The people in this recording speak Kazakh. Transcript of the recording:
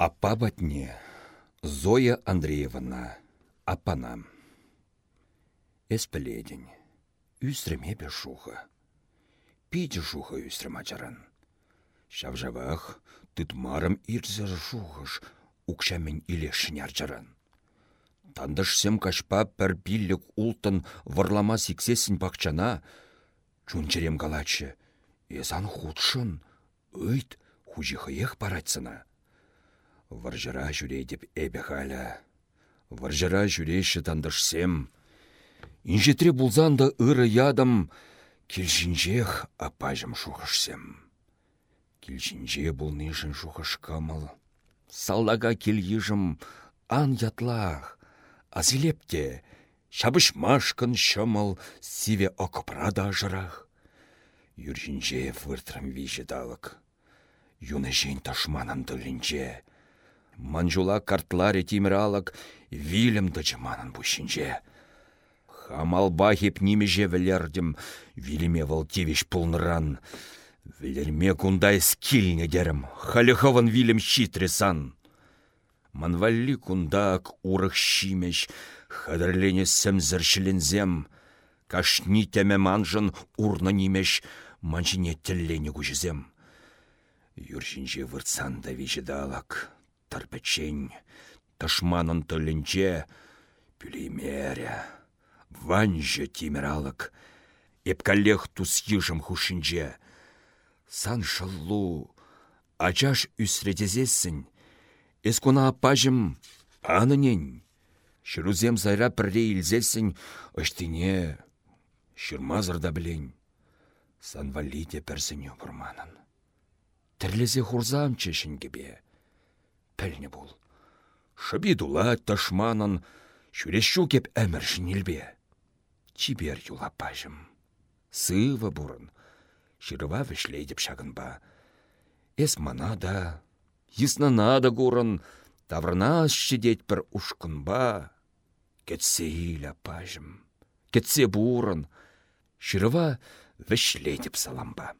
Аппа батне Зоя Андреевна, аппана. Эс піледін, үстреме бе шуха. Пиді шуха үстрем ачаран. Шавжавах тытмарым ирзір шухыш, укшамен илешін арчаран. Тандышсем кашпа пір биллік ултын варлама сиксесін бақчана, чунчерем галачы, езан худшын, өйт хужихыех паратсына. Варжыра жүрей деп әбе халя. Варжыра жүрейші тандышсем. Инжетре бұлзанды ыры ядым, келшінжех апажым шухышсем. Келшінже бұлнышын шухыш камыл. Саллага келгежім ан ятлах, азилепте, шабышмашкын шымыл сиве окопрада жырах. Юржінже вижі далық. Юны жен ташманан дылінже. Манжула картларе тимралак вилем дачыманын бушинже. Хамалба немеже вілердім, вилеме выл тевеш пулныран. Кундай скильне дерім, халихован вилем щитресан. Манвалли кундак урых щимеш, хадырлене сәмзіршілензем. Кашни теме манжын урна немеш, манжине тіллене выртсан да вижедалак тарпачень, ташманын тылінче, пюлеймеря, ванжа тимералык, эпкалех тус ежым хушинче. Сан шаллу, ачаш үсредезесін, эскуна апажым анынен, Шырузем зайра пірре илзесін, ыштине, шырмазырда білен, санвалите персіне бұрманын. Тірлезе хурзам чешін кебе пәлне бұл. Шыбидула ташманын, шүрешшу кеп әміршін елбе. Чибер юла пажым. Сывы бұрын, шырыва вішлейдіп шағынба. Эс мана да, еснана да гурын, таврна шидет бір ушқынба. Кетсе иля пажым, кетсе бұрын, шырыва вішлейдіп саламба.